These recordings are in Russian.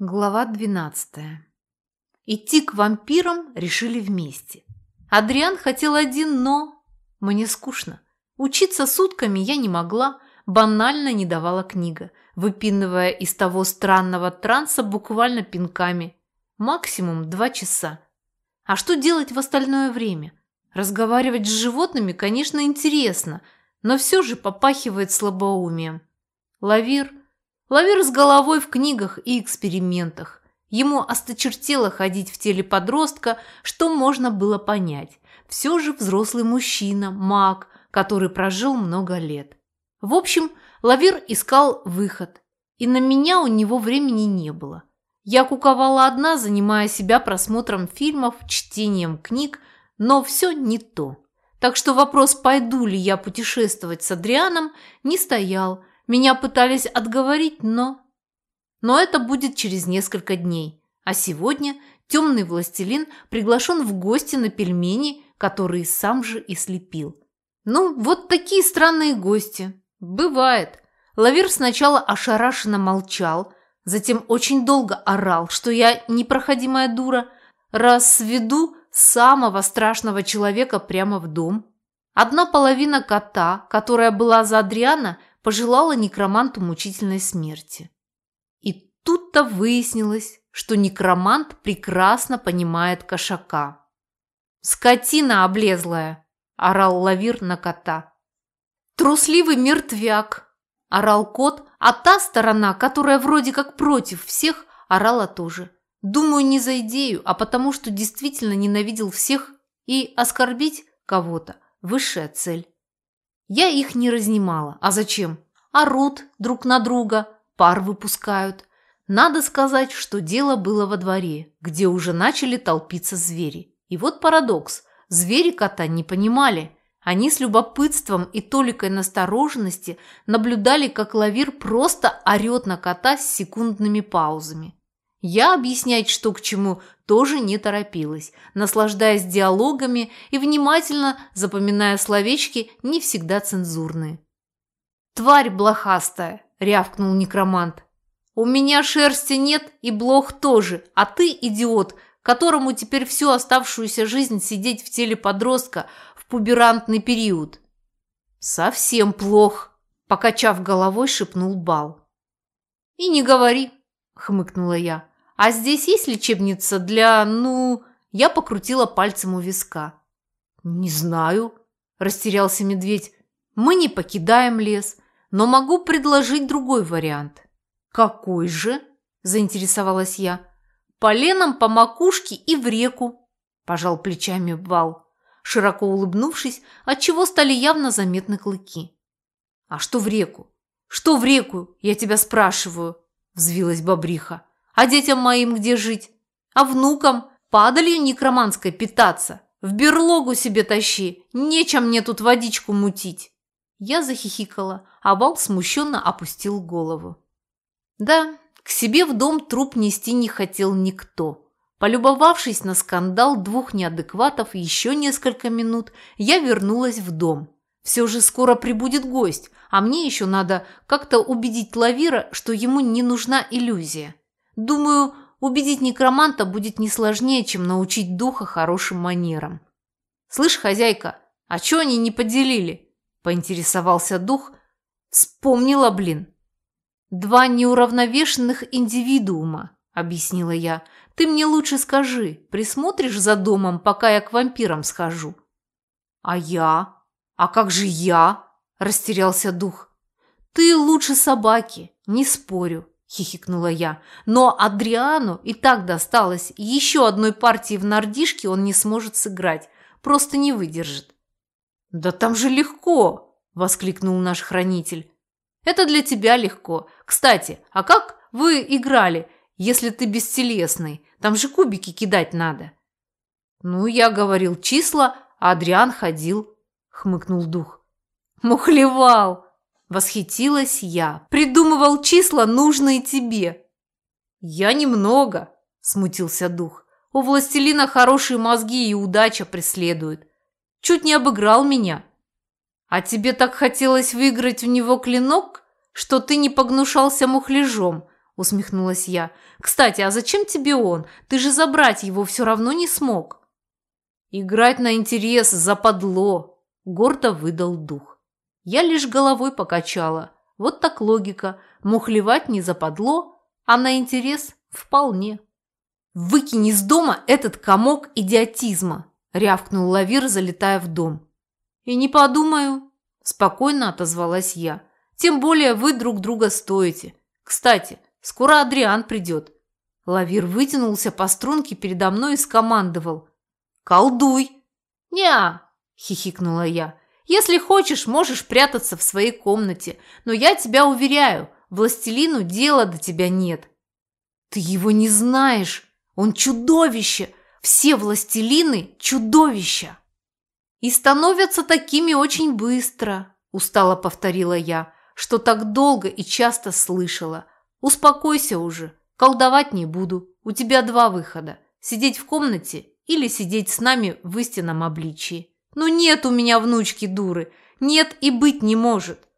Глава 12. Идти к вампирам решили вместе. Адриан хотел один, но... Мне скучно. Учиться сутками я не могла, банально не давала книга, выпинывая из того странного транса буквально пинками. Максимум два часа. А что делать в остальное время? Разговаривать с животными, конечно, интересно, но все же попахивает слабоумием. Лавир Лавир с головой в книгах и экспериментах. Ему осточертело ходить в теле подростка, что можно было понять. Все же взрослый мужчина, маг, который прожил много лет. В общем, Лавир искал выход, и на меня у него времени не было. Я куковала одна, занимая себя просмотром фильмов, чтением книг, но все не то. Так что вопрос, пойду ли я путешествовать с Адрианом, не стоял, меня пытались отговорить, но... Но это будет через несколько дней. А сегодня темный властелин приглашен в гости на пельмени, которые сам же и слепил. Ну, вот такие странные гости. Бывает. Лавир сначала ошарашенно молчал, затем очень долго орал, что я непроходимая дура, раз сведу самого страшного человека прямо в дом. Одна половина кота, которая была за Адриана, пожелала некроманту мучительной смерти. И тут-то выяснилось, что некромант прекрасно понимает кошака. «Скотина облезлая!» – орал лавир на кота. «Трусливый мертвяк!» – орал кот, а та сторона, которая вроде как против всех, орала тоже. Думаю, не за идею, а потому что действительно ненавидел всех и оскорбить кого-то – высшая цель. Я их не разнимала. А зачем? Орут друг на друга, пар выпускают. Надо сказать, что дело было во дворе, где уже начали толпиться звери. И вот парадокс. Звери кота не понимали. Они с любопытством и толикой настороженности наблюдали, как лавир просто орет на кота с секундными паузами. Я объяснять, что к чему, тоже не торопилась, наслаждаясь диалогами и внимательно запоминая словечки, не всегда цензурные. «Тварь блохастая!» – рявкнул некромант. «У меня шерсти нет и блох тоже, а ты идиот, которому теперь всю оставшуюся жизнь сидеть в теле подростка в пуберантный период». «Совсем плох», – покачав головой, шепнул Бал. «И не говори», – хмыкнула я. А здесь есть лечебница для, ну...» Я покрутила пальцем у виска. «Не знаю», – растерялся медведь. «Мы не покидаем лес, но могу предложить другой вариант». «Какой же?» – заинтересовалась я. «Поленом по макушке и в реку», – пожал плечами Вал, широко улыбнувшись, отчего стали явно заметны клыки. «А что в реку? Что в реку, я тебя спрашиваю?» – взвилась бобриха. А детям моим где жить? А внукам? Падалью некроманской питаться? В берлогу себе тащи, нечем мне тут водичку мутить. Я захихикала, а Вал смущенно опустил голову. Да, к себе в дом труп нести не хотел никто. Полюбовавшись на скандал двух неадекватов еще несколько минут, я вернулась в дом. Все же скоро прибудет гость, а мне еще надо как-то убедить Лавира, что ему не нужна иллюзия. Думаю, убедить некроманта будет не сложнее, чем научить духа хорошим манерам. «Слышь, хозяйка, а чё они не поделили?» – поинтересовался дух. «Вспомнила, блин». «Два неуравновешенных индивидуума», – объяснила я. «Ты мне лучше скажи, присмотришь за домом, пока я к вампирам схожу?» «А я? А как же я?» – растерялся дух. «Ты лучше собаки, не спорю. – хихикнула я. «Но Адриану и так досталось. Еще одной партии в нордишке он не сможет сыграть. Просто не выдержит». «Да там же легко!» – воскликнул наш хранитель. «Это для тебя легко. Кстати, а как вы играли, если ты бестелесный? Там же кубики кидать надо». «Ну, я говорил числа, а Адриан ходил», – хмыкнул дух. «Мухлевал!» Восхитилась я. Придумывал числа, нужные тебе. Я немного, смутился дух. У властелина хорошие мозги и удача преследуют. Чуть не обыграл меня. А тебе так хотелось выиграть у него клинок, что ты не погнушался мухляжом, усмехнулась я. «Кстати, а зачем тебе он? Ты же забрать его все равно не смог». «Играть на интерес западло», – гордо выдал дух. Я лишь головой покачала. Вот так логика. Мухлевать не западло, а на интерес вполне. «Выкинь из дома этот комок идиотизма!» – рявкнул Лавир, залетая в дом. «И не подумаю», – спокойно отозвалась я. «Тем более вы друг друга стоите. Кстати, скоро Адриан придет». Лавир вытянулся по струнке передо мной и скомандовал. «Колдуй!» «Не-а!» хихикнула я. «Если хочешь, можешь прятаться в своей комнате, но я тебя уверяю, властелину дела до тебя нет». «Ты его не знаешь! Он чудовище! Все властелины – чудовища!» «И становятся такими очень быстро», – устало повторила я, что так долго и часто слышала. «Успокойся уже, колдовать не буду. У тебя два выхода – сидеть в комнате или сидеть с нами в истинном обличии. Ну нет у меня внучки дуры, нет и быть не может.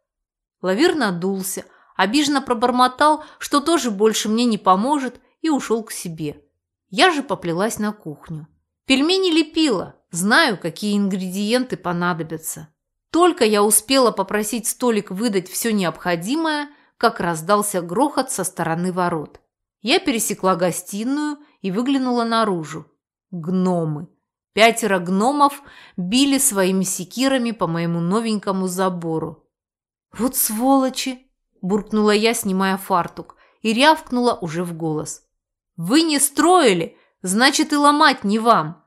Лавир надулся, обиженно пробормотал, что тоже больше мне не поможет, и ушел к себе. Я же поплелась на кухню. Пельмени лепила, знаю, какие ингредиенты понадобятся. Только я успела попросить столик выдать все необходимое, как раздался грохот со стороны ворот. Я пересекла гостиную и выглянула наружу. Гномы. Пятеро гномов били своими секирами по моему новенькому забору. «Вот сволочи!» – буркнула я, снимая фартук, и рявкнула уже в голос. «Вы не строили, значит и ломать не вам!»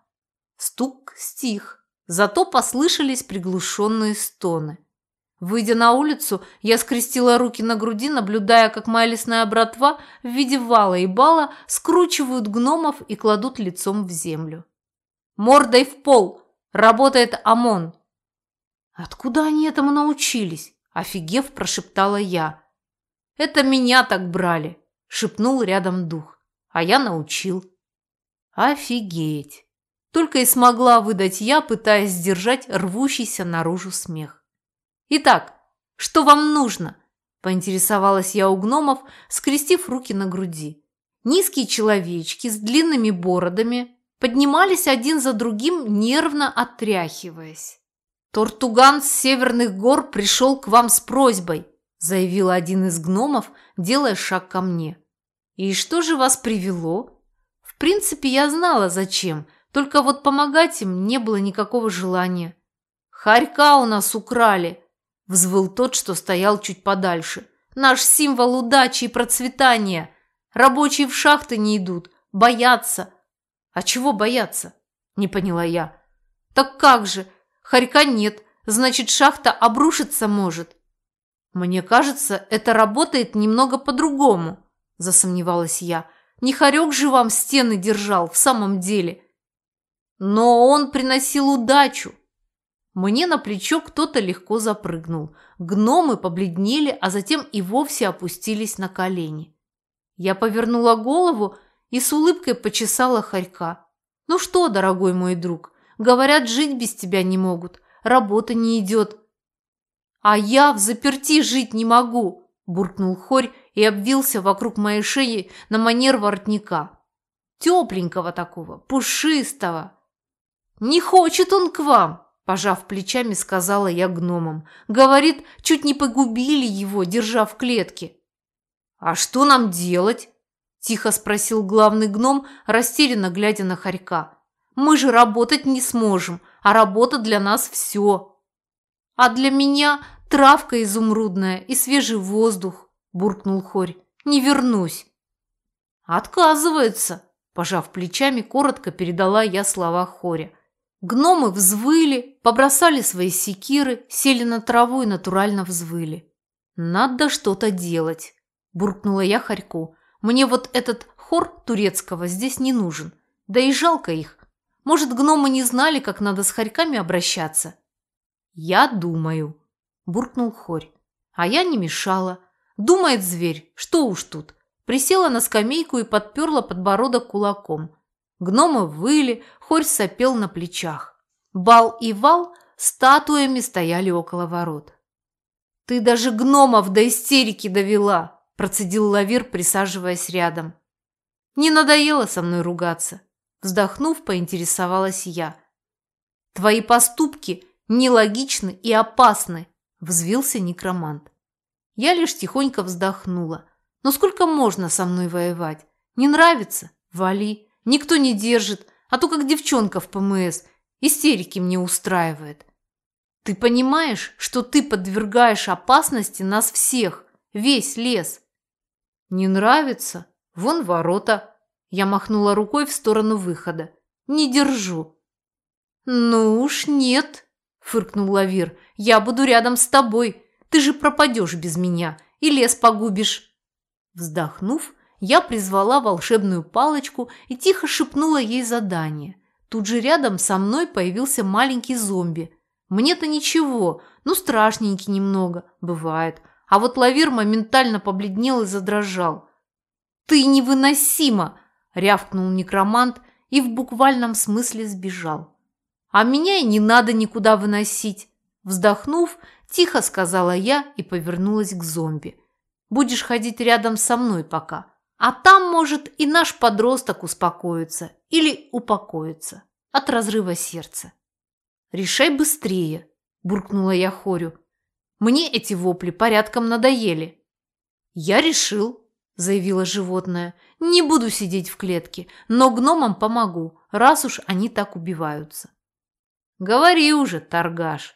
Стук стих, зато послышались приглушенные стоны. Выйдя на улицу, я скрестила руки на груди, наблюдая, как моя лесная братва в виде вала и бала скручивают гномов и кладут лицом в землю. «Мордой в пол! Работает ОМОН!» «Откуда они этому научились?» – офигев, прошептала я. «Это меня так брали!» – шепнул рядом дух. «А я научил». «Офигеть!» – только и смогла выдать я, пытаясь сдержать рвущийся наружу смех. «Итак, что вам нужно?» – поинтересовалась я у гномов, скрестив руки на груди. Низкие человечки с длинными бородами поднимались один за другим, нервно отряхиваясь. «Тортуган с северных гор пришел к вам с просьбой», – заявил один из гномов, делая шаг ко мне. «И что же вас привело?» «В принципе, я знала, зачем, только вот помогать им не было никакого желания». «Харька у нас украли», – взвыл тот, что стоял чуть подальше. «Наш символ удачи и процветания! Рабочие в шахты не идут, боятся!» «А чего бояться?» – не поняла я. «Так как же? Харька нет, значит, шахта обрушиться может». «Мне кажется, это работает немного по-другому», – засомневалась я. «Не Харек же вам стены держал в самом деле». «Но он приносил удачу», мне на плечо кто-то легко запрыгнул. Гномы побледнели, а затем и вовсе опустились на колени. Я повернула голову и с улыбкой почесала хорька. «Ну что, дорогой мой друг, говорят, жить без тебя не могут, работа не идет». «А я в заперти жить не могу», – буркнул хорь и обвился вокруг моей шеи на манер воротника. Тепленького такого, пушистого. «Не хочет он к вам», Пожав плечами, сказала я гномам. Говорит, чуть не погубили его, держа в клетке. «А что нам делать?» – тихо спросил главный гном, растерянно глядя на хорька. «Мы же работать не сможем, а работа для нас все». «А для меня травка изумрудная и свежий воздух», – буркнул хорь. «Не вернусь». «Отказывается», – пожав плечами, коротко передала я слова хоря. Гномы взвыли, побросали свои секиры, сели на траву и натурально взвыли. «Надо что-то делать», – буркнула я Харьку. «Мне вот этот хор турецкого здесь не нужен. Да и жалко их. Может, гномы не знали, как надо с хорьками обращаться?» «Я думаю», – буркнул хорь. А я не мешала. Думает зверь, что уж тут. Присела на скамейку и подперла подбородок кулаком. Гномы выли, хорь сопел на плечах. Бал и вал статуями стояли около ворот. «Ты даже гномов до истерики довела!» – процедил Лавир, присаживаясь рядом. «Не надоело со мной ругаться?» Вздохнув, поинтересовалась я. «Твои поступки нелогичны и опасны», – взвился некромант. Я лишь тихонько вздохнула. «Но сколько можно со мной воевать? Не нравится? Вали. Никто не держит, а то как девчонка в ПМС. Истерики мне устраивает. Ты понимаешь, что ты подвергаешь опасности нас всех, весь лес?» «Не нравится? Вон ворота», я махнула рукой в сторону выхода. «Не держу». «Ну уж нет», – фыркнул Лавир. «Я буду рядом с тобой. Ты же пропадешь без меня и лес погубишь». Вздохнув, я призвала волшебную палочку и тихо шепнула ей задание. Тут же рядом со мной появился маленький зомби. Мне-то ничего, ну страшненький немного, бывает. А вот Лавир моментально побледнел и задрожал. «Ты невыносима!» рявкнул некромант и в буквальном смысле сбежал. А меня и не надо никуда выносить. Вздохнув, тихо сказала я и повернулась к зомби. Будешь ходить рядом со мной пока. А там, может, и наш подросток успокоится или упокоится от разрыва сердца. Решай быстрее, буркнула я Хорю. Мне эти вопли порядком надоели. Я решил, – заявило животное. «Не буду сидеть в клетке, но гномам помогу, раз уж они так убиваются». «Говори уже, торгаш».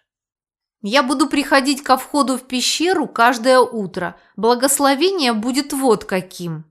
«Я буду приходить ко входу в пещеру каждое утро. Благословение будет вот каким».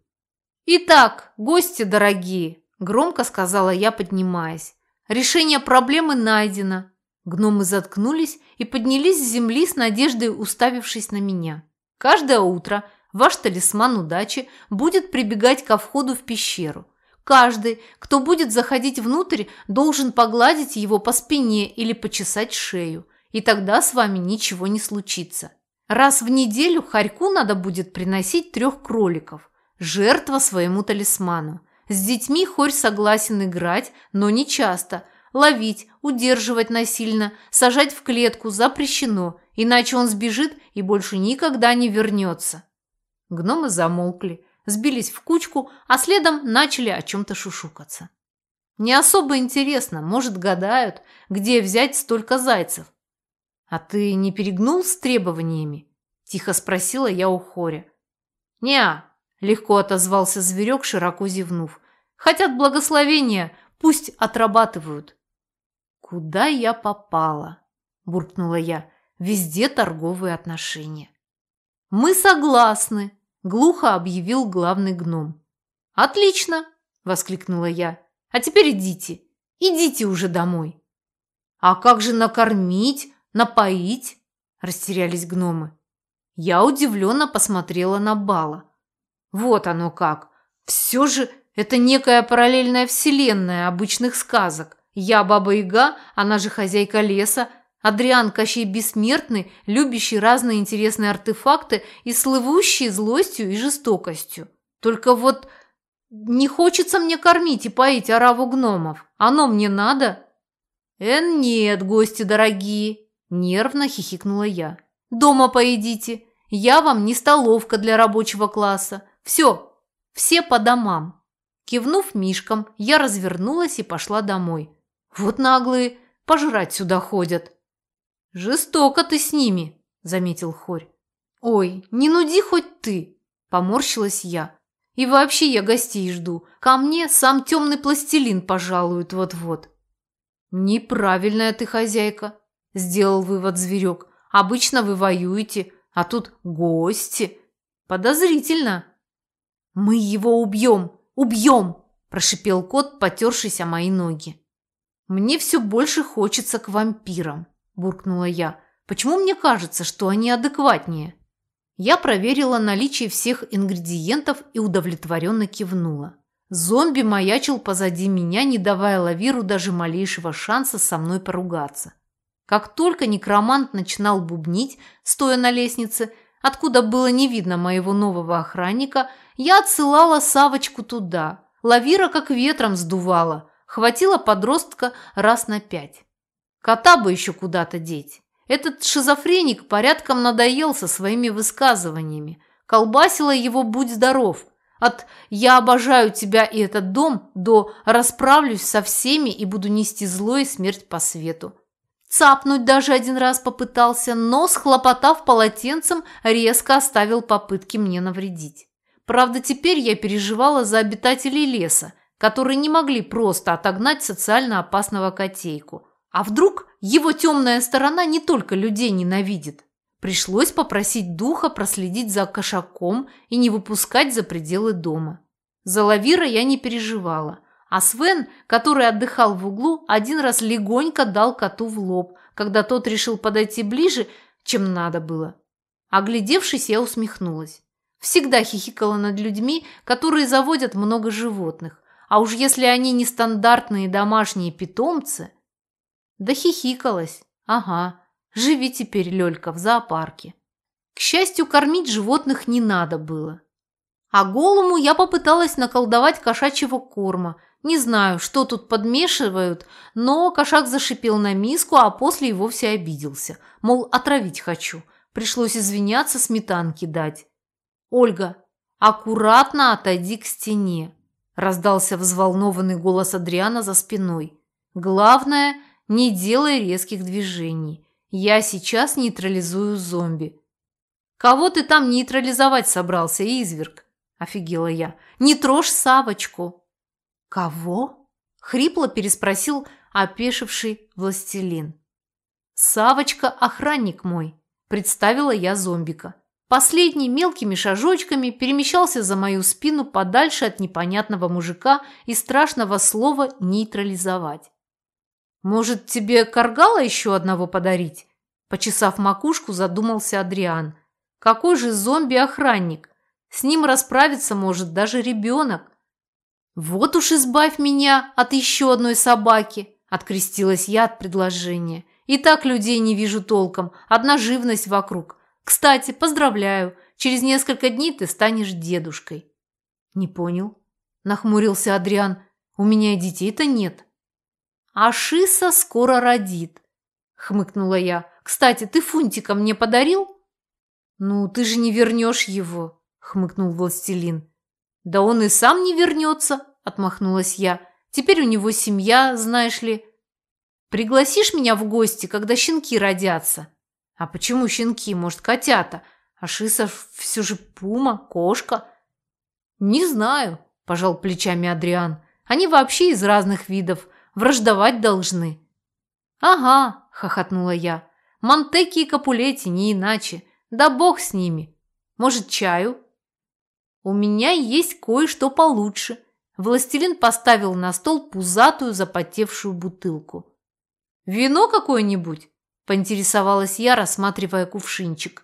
«Итак, гости дорогие», – громко сказала я, поднимаясь. «Решение проблемы найдено». Гномы заткнулись и поднялись с земли с надеждой, уставившись на меня. Каждое утро – Ваш талисман удачи будет прибегать ко входу в пещеру. Каждый, кто будет заходить внутрь, должен погладить его по спине или почесать шею, и тогда с вами ничего не случится. Раз в неделю Харьку надо будет приносить трех кроликов, жертва своему талисману. С детьми Хорь согласен играть, но не часто. Ловить, удерживать насильно, сажать в клетку запрещено, иначе он сбежит и больше никогда не вернется. Гномы замолкли, сбились в кучку, а следом начали о чем-то шушукаться. Не особо интересно, может, гадают, где взять столько зайцев. «А ты не перегнул с требованиями?» – тихо спросила я у Хоря. «Не-а», легко отозвался зверек, широко зевнув. «Хотят благословения, пусть отрабатывают». «Куда я попала?» – буркнула я. «Везде торговые отношения». «Мы согласны», глухо объявил главный гном. «Отлично!» – воскликнула я. «А теперь идите, идите уже домой». «А как же накормить, напоить?» – растерялись гномы. Я удивленно посмотрела на Бала. Вот оно как. Все же это некая параллельная вселенная обычных сказок. Я Баба-Яга, она же хозяйка леса, Адриан Кощей Бессмертный, любящий разные интересные артефакты и слывущий злостью и жестокостью. Только вот не хочется мне кормить и поить ораву гномов. Оно мне надо? Эн нет, гости дорогие, нервно хихикнула я. Дома поедите. Я вам не столовка для рабочего класса. Все, все по домам. Кивнув мишкам, я развернулась и пошла домой. Вот наглые, пожрать сюда ходят. «Жестоко ты с ними», – заметил Хорь. «Ой, не нуди хоть ты», – поморщилась я. «И вообще я гостей жду. Ко мне сам темный пластилин пожалует вот-вот». «Неправильная ты хозяйка», – сделал вывод зверек. «Обычно вы воюете, а тут гости. Подозрительно». «Мы его убьем, убьем!» – прошипел кот, потершись о мои ноги. «Мне все больше хочется к вампирам» буркнула я. Почему мне кажется, что они адекватнее? Я проверила наличие всех ингредиентов и удовлетворенно кивнула. Зомби маячил позади меня, не давая Лавиру даже малейшего шанса со мной поругаться. Как только некромант начинал бубнить, стоя на лестнице, откуда было не видно моего нового охранника, я отсылала Савочку туда. Лавира как ветром сдувала, хватило подростка раз на пять. Кота бы еще куда-то деть. Этот шизофреник порядком надоел со своими высказываниями. Колбасила его «Будь здоров». От «Я обожаю тебя и этот дом» до «Расправлюсь со всеми и буду нести зло и смерть по свету». Цапнуть даже один раз попытался, но, схлопотав полотенцем, резко оставил попытки мне навредить. Правда, теперь я переживала за обитателей леса, которые не могли просто отогнать социально опасного котейку. А вдруг его темная сторона не только людей ненавидит? Пришлось попросить духа проследить за кошаком и не выпускать за пределы дома. За Лавира я не переживала. А Свен, который отдыхал в углу, один раз легонько дал коту в лоб, когда тот решил подойти ближе, чем надо было. Оглядевшись, я усмехнулась. Всегда хихикала над людьми, которые заводят много животных. А уж если они нестандартные домашние питомцы... Да хихикалась. Ага, живи теперь, Лёлька, в зоопарке. К счастью, кормить животных не надо было. А голому я попыталась наколдовать кошачьего корма. Не знаю, что тут подмешивают, но кошак зашипел на миску, а после и вовсе обиделся. Мол, отравить хочу. Пришлось извиняться, сметанки дать. «Ольга, аккуратно отойди к стене», – раздался взволнованный голос Адриана за спиной. «Главное, не делай резких движений. Я сейчас нейтрализую зомби». «Кого ты там нейтрализовать собрался, изверг?» – офигела я. «Не трожь Савочку!» «Кого?» – хрипло переспросил опешивший властелин. «Савочка – охранник мой», – представила я зомбика. Последний мелкими шажочками перемещался за мою спину подальше от непонятного мужика и страшного слова «нейтрализовать». «Может, тебе каргала еще одного подарить?» Почесав макушку, задумался Адриан. «Какой же зомби-охранник? С ним расправиться может даже ребенок». «Вот уж избавь меня от еще одной собаки!» Открестилась я от предложения. «И так людей не вижу толком, одна живность вокруг. Кстати, поздравляю, через несколько дней ты станешь дедушкой». «Не понял», – нахмурился Адриан. «У меня детей-то нет». «А Шиса скоро родит», – хмыкнула я. «Кстати, ты Фунтика мне подарил?» «Ну, ты же не вернешь его», – хмыкнул властелин. «Да он и сам не вернется», – отмахнулась я. «Теперь у него семья, знаешь ли». «Пригласишь меня в гости, когда щенки родятся?» А почему щенки? Может, котята? А Шисов все же пума, кошка? Не знаю, пожал плечами Адриан. Они вообще из разных видов. Враждовать должны. Ага, хохотнула я. Монтеки и Капулети не иначе. Да бог с ними. Может, чаю? У меня есть кое-что получше. Властелин поставил на стол пузатую запотевшую бутылку. Вино какое-нибудь? – поинтересовалась я, рассматривая кувшинчик.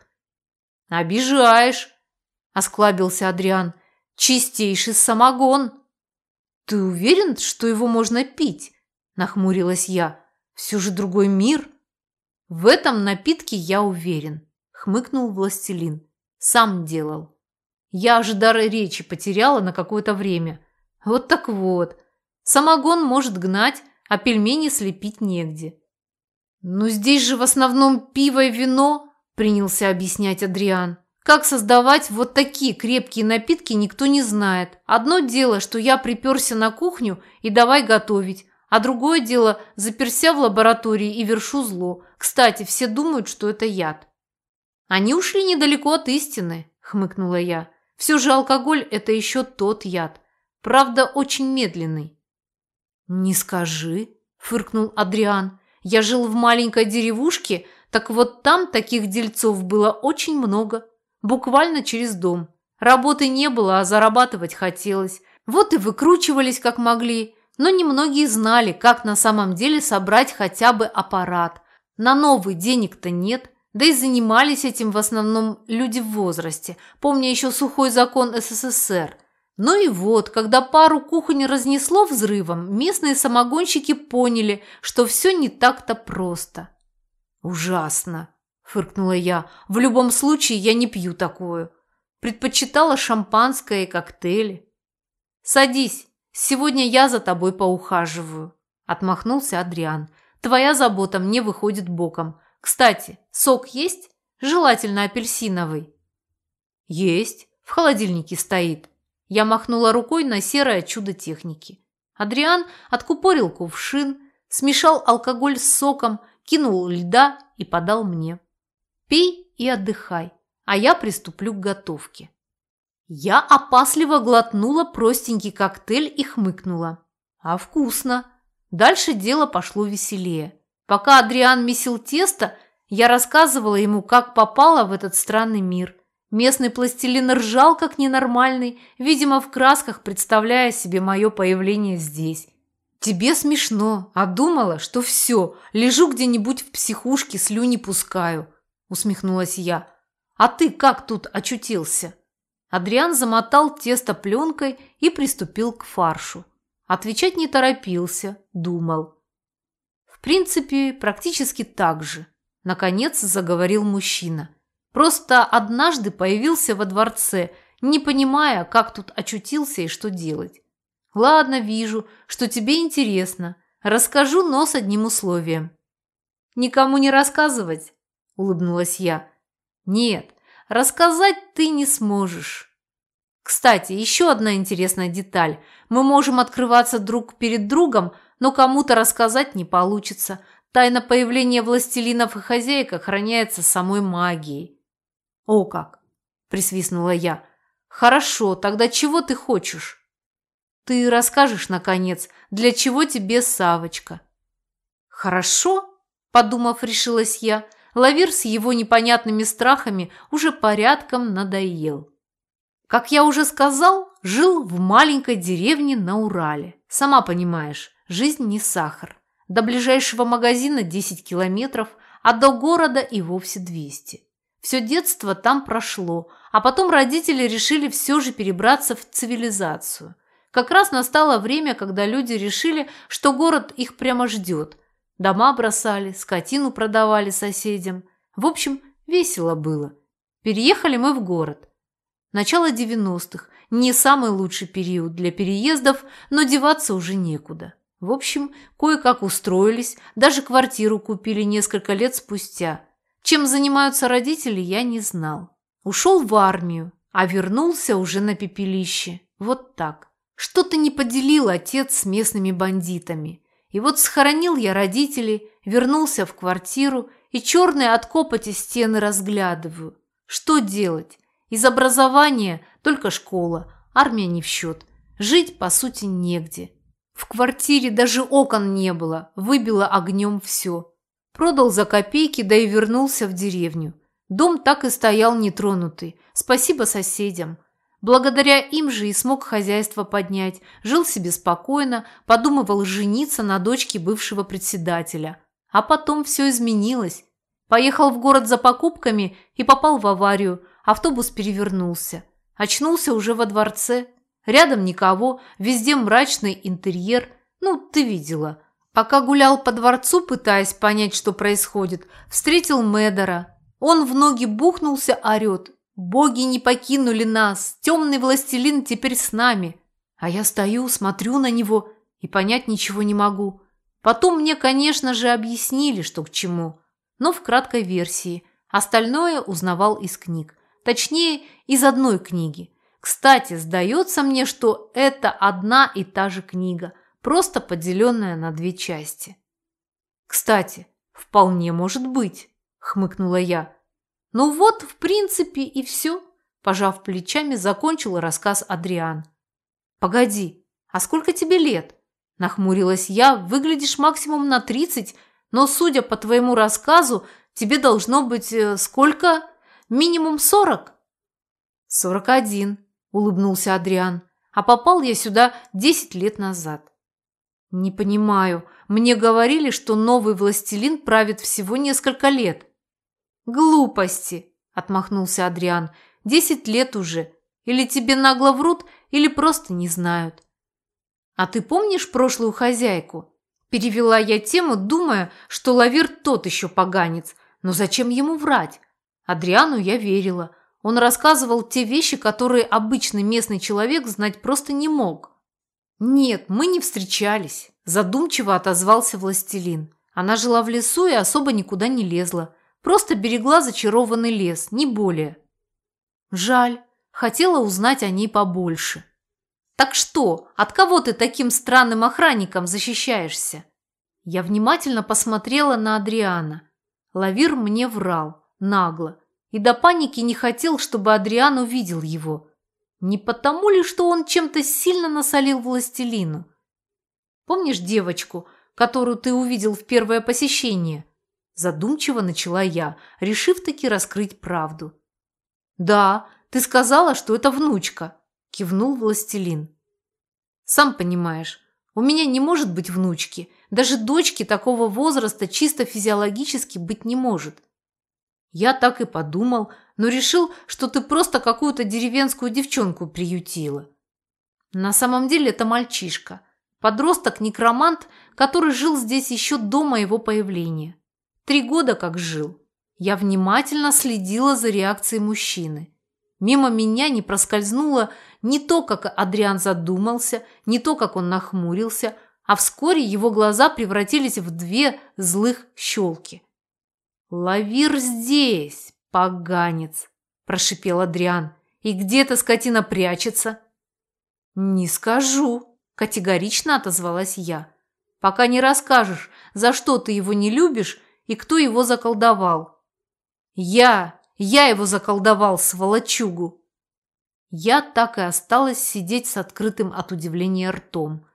«Обижаешь!» – осклабился Адриан. «Чистейший самогон!» «Ты уверен, что его можно пить?» – нахмурилась я. «Все же другой мир!» «В этом напитке я уверен», – хмыкнул властелин. «Сам делал. Я аж дар речи потеряла на какое-то время. Вот так вот. Самогон может гнать, а пельмени слепить негде. «Ну здесь же в основном пиво и вино», – принялся объяснять Адриан. «Как создавать вот такие крепкие напитки, никто не знает. Одно дело, что я приперся на кухню и давай готовить, а другое дело, заперся в лаборатории и вершу зло. Кстати, все думают, что это яд». «Они ушли недалеко от истины», – хмыкнула я. «Все же алкоголь – это еще тот яд. Правда, очень медленный». «Не скажи», – фыркнул Адриан. Я жил в маленькой деревушке, так вот там таких дельцов было очень много. Буквально через дом. Работы не было, а зарабатывать хотелось. Вот и выкручивались как могли. Но немногие знали, как на самом деле собрать хотя бы аппарат. На новый денег-то нет. Да и занимались этим в основном люди в возрасте, помня еще сухой закон СССР. Ну и вот, когда пару кухонь разнесло взрывом, местные самогонщики поняли, что все не так-то просто. «Ужасно!» – фыркнула я. «В любом случае я не пью такое. Предпочитала шампанское и коктейли». «Садись, сегодня я за тобой поухаживаю», – отмахнулся Адриан. «Твоя забота мне выходит боком. Кстати, сок есть? Желательно апельсиновый». Есть, в холодильнике стоит. Я махнула рукой на серое чудо техники. Адриан откупорил кувшин, смешал алкоголь с соком, кинул льда и подал мне. Пей и отдыхай, а я приступлю к готовке. Я опасливо глотнула простенький коктейль и хмыкнула. А вкусно. Дальше дело пошло веселее. Пока Адриан месил тесто, я рассказывала ему, как попала в этот странный мир. Местный пластилин ржал, как ненормальный, видимо, в красках представляя себе мое появление здесь. «Тебе смешно, а думала, что все, лежу где-нибудь в психушке, слюни пускаю», – усмехнулась я. «А ты как тут очутился?» Адриан замотал тесто пленкой и приступил к фаршу. Отвечать не торопился, думал. В принципе, практически так же. Наконец заговорил мужчина. Просто однажды появился во дворце, не понимая, как тут очутился и что делать. Ладно, вижу, что тебе интересно. Расскажу, но с одним условием. Никому не рассказывать, улыбнулась я. Нет, рассказать ты не сможешь. Кстати, еще одна интересная деталь. Мы можем открываться друг перед другом, но кому-то рассказать не получится. Тайна появления властелинов и хозяек охраняется самой магией. «О как!» – присвистнула я. «Хорошо, тогда чего ты хочешь?» «Ты расскажешь, наконец, для чего тебе Савочка?» «Хорошо», – подумав, решилась я. Лавир с его непонятными страхами уже порядком надоел. Как я уже сказал, жил в маленькой деревне на Урале. Сама понимаешь, жизнь не сахар. До ближайшего магазина 10 километров, а до города и вовсе 200. Все детство там прошло, а потом родители решили все же перебраться в цивилизацию. Как раз настало время, когда люди решили, что город их прямо ждет. Дома бросали, скотину продавали соседям. В общем, весело было. Переехали мы в город. Начало 90-х. Не самый лучший период для переездов, но деваться уже некуда. В общем, кое-как устроились, даже квартиру купили несколько лет спустя – чем занимаются родители, я не знал. Ушел в армию, а вернулся уже на пепелище. Вот так. Что-то не поделил отец с местными бандитами. И вот схоронил я родителей, вернулся в квартиру и черные от копоти стены разглядываю. Что делать? Из образования только школа, армия не в счет. Жить, по сути, негде. В квартире даже окон не было, выбило огнем все. Продал за копейки, да и вернулся в деревню. Дом так и стоял нетронутый. Спасибо соседям. Благодаря им же и смог хозяйство поднять. Жил себе спокойно, подумывал жениться на дочке бывшего председателя. А потом все изменилось. Поехал в город за покупками и попал в аварию. Автобус перевернулся. Очнулся уже во дворце. Рядом никого, везде мрачный интерьер. Ну, ты видела. Пока гулял по дворцу, пытаясь понять, что происходит, встретил Медора. Он в ноги бухнулся, орет. «Боги не покинули нас! Темный властелин теперь с нами!» А я стою, смотрю на него и понять ничего не могу. Потом мне, конечно же, объяснили, что к чему. Но в краткой версии. Остальное узнавал из книг. Точнее, из одной книги. Кстати, сдается мне, что это одна и та же книга – просто поделенная на две части. «Кстати, вполне может быть», – хмыкнула я. «Ну вот, в принципе, и все», – пожав плечами, закончил рассказ Адриан. «Погоди, а сколько тебе лет?» – нахмурилась я. «Выглядишь максимум на тридцать, но, судя по твоему рассказу, тебе должно быть э, сколько? Минимум сорок?» «Сорок один», – улыбнулся Адриан. «А попал я сюда десять лет назад». «Не понимаю. Мне говорили, что новый властелин правит всего несколько лет». «Глупости!» – отмахнулся Адриан. «Десять лет уже. Или тебе нагло врут, или просто не знают». «А ты помнишь прошлую хозяйку?» Перевела я тему, думая, что Лавир тот еще поганец. Но зачем ему врать? Адриану я верила. Он рассказывал те вещи, которые обычный местный человек знать просто не мог. «Нет, мы не встречались», – задумчиво отозвался властелин. Она жила в лесу и особо никуда не лезла. Просто берегла зачарованный лес, не более. Жаль, хотела узнать о ней побольше. Так что, от кого ты таким странным охранником защищаешься? Я внимательно посмотрела на Адриана. Лавир мне врал, нагло, и до паники не хотел, чтобы Адриан увидел его. Не потому ли, что он чем-то сильно насолил властелину? Помнишь девочку, которую ты увидел в первое посещение?» Задумчиво начала я, решив таки раскрыть правду. «Да, ты сказала, что это внучка», – кивнул властелин. «Сам понимаешь, у меня не может быть внучки, даже дочки такого возраста чисто физиологически быть не может». Я так и подумал, но решил, что ты просто какую-то деревенскую девчонку приютила. На самом деле это мальчишка – Подросток-некромант, который жил здесь еще до моего появления. Три года как жил. Я внимательно следила за реакцией мужчины. Мимо меня не проскользнуло не то, как Адриан задумался, не то, как он нахмурился, а вскоре его глаза превратились в две злых щелки. «Лавир здесь, поганец!» – прошипел Адриан. «И где эта скотина прячется?» «Не скажу», Категорично отозвалась я. Пока не расскажешь, за что ты его не любишь и кто его заколдовал. Я, я его заколдовал, сволочугу. Я так и осталась сидеть с открытым от удивления ртом.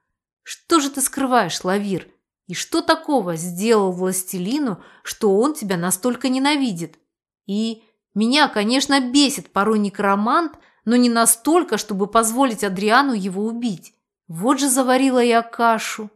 Что же ты скрываешь, Лавир? И что такого сделал властелину, что он тебя настолько ненавидит? И меня, конечно, бесит порой некромант, но не настолько, чтобы позволить Адриану его убить. Вот же заварила я кашу.